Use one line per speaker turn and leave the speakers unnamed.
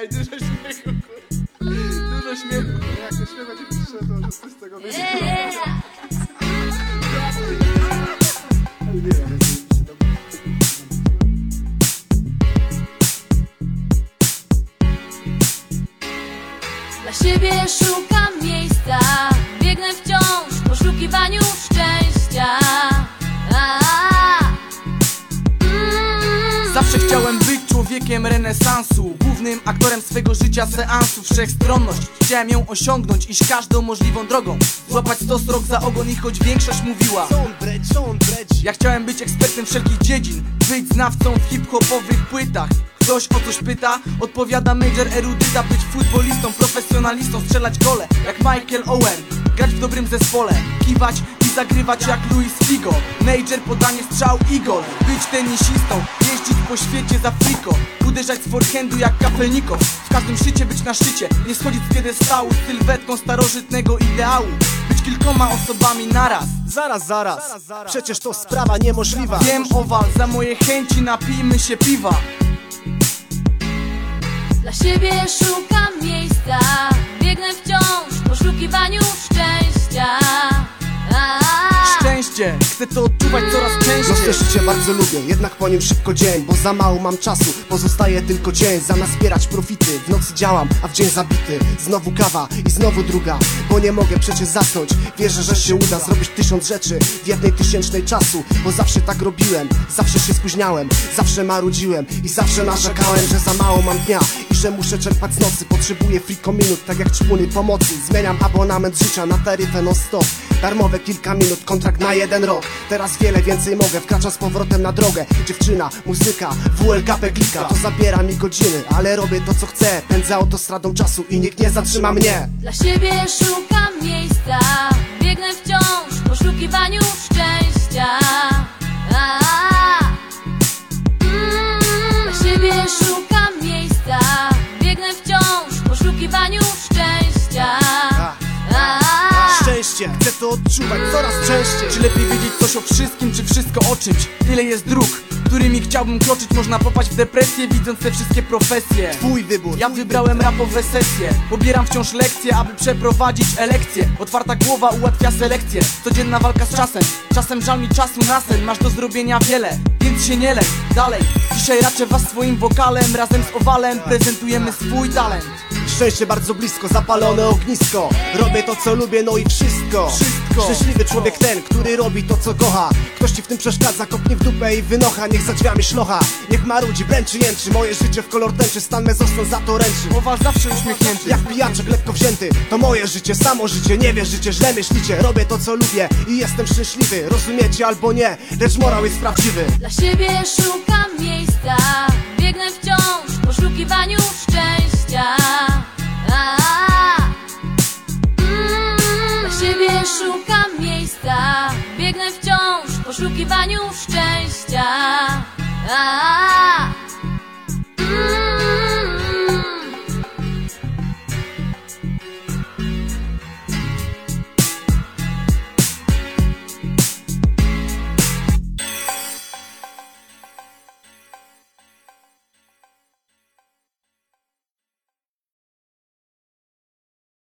Ej, dużo śmiechu. Dużo śmiechu. Jak to śmiechu przyszedł, to coś z tego wyjdzie. Nie wiem.
Dla siebie szukam miejsca Biegnę wciąż w poszukiwaniu szczęścia A, mm.
Zawsze chciałem być człowiekiem renesansu Głównym aktorem swego życia seansu. Wszechstronność Chciałem ją osiągnąć, iść każdą możliwą drogą. Złapać stos rok za ogon i choć większość mówiła? Ja chciałem być ekspertem wszelkich dziedzin Być znawcą w hip-hopowych płytach. Ktoś o coś pyta, odpowiada major erudyta Być futbolistą, profesjonalistą, strzelać gole. Jak Michael Owen Grać w dobrym zespole, kiwać zagrywać jak Luis Figo. Major podanie strzał Igor Być tenisistą, jeździć po świecie za friko Uderzać z forehandu jak kapelnikow W każdym szczycie być na szczycie. Nie schodzić z piedestału Sylwetką starożytnego ideału. Być kilkoma osobami naraz.
Zaraz, zaraz. Przecież to sprawa niemożliwa.
Wiem owal, za moje chęci napijmy się piwa.
Dla siebie szukam miejsca
chcę to odczuwać coraz częściej.
Życie bardzo lubię, jednak po nim szybko dzień Bo za mało mam czasu, pozostaje tylko dzień. Zamiast zbierać profity, w nocy działam, a w dzień zabity. Znowu kawa i znowu druga, bo nie mogę przecież zasnąć Wierzę, że się uda zrobić tysiąc rzeczy w jednej tysięcznej czasu Bo zawsze tak robiłem, zawsze się spóźniałem, zawsze marudziłem I zawsze narzekałem, że za mało mam dnia że muszę czerpać z nocy, potrzebuję friko minut Tak jak czpuny pomocy, zmieniam abonament życia na taryfę non stop. Darmowe kilka minut, kontrakt na jeden rok. Teraz wiele więcej mogę, wkraczam z powrotem na drogę. Dziewczyna, muzyka, WLKP klika. To zabiera mi godziny, ale robię to co chcę. Pędzę autostradą czasu i nikt nie zatrzyma mnie.
Dla siebie szukam miejsca. Biegnę wciąż w poszukiwaniu szczęścia
to odczuwać coraz częściej.
Czy lepiej wiedzieć coś o wszystkim, czy wszystko o czymś? Tyle jest dróg, którymi chciałbym kroczyć. Można popaść w depresję, widząc te wszystkie profesje.
Twój wybór
Ja wybrałem rapowe sesje. Pobieram wciąż lekcje, aby przeprowadzić elekcję Otwarta głowa ułatwia selekcję Codzienna walka z czasem. Czasem żal mi czasu na sen. Masz do zrobienia wiele, więc się nie lęk. Dalej, dzisiaj raczę was swoim wokalem. Razem z Owalem prezentujemy swój talent
Szczęście bardzo blisko, zapalone ognisko. Robię to co lubię, no i wszystko.
Wszystko.
Szczęśliwy człowiek ten, który robi to co kocha. Ktoś ci w tym przeszkadza, kopnie w dupę i wynocha. Niech za drzwiami szlocha, niech marudzi, bręczy, jęczy. Moje życie w kolor tęczy, stan me został za to ręczy.
Owal zawsze uśmiechnięty.
Jak pijaczek lekko wzięty, to moje życie, samo życie. Nie wierzycie, źle myślicie, robię to co lubię I jestem szczęśliwy, rozumiecie albo nie Lecz morał jest prawdziwy.
Dla siebie szukam miejsca szukam miejsca Biegnę wciąż w poszukiwaniu szczęścia. A,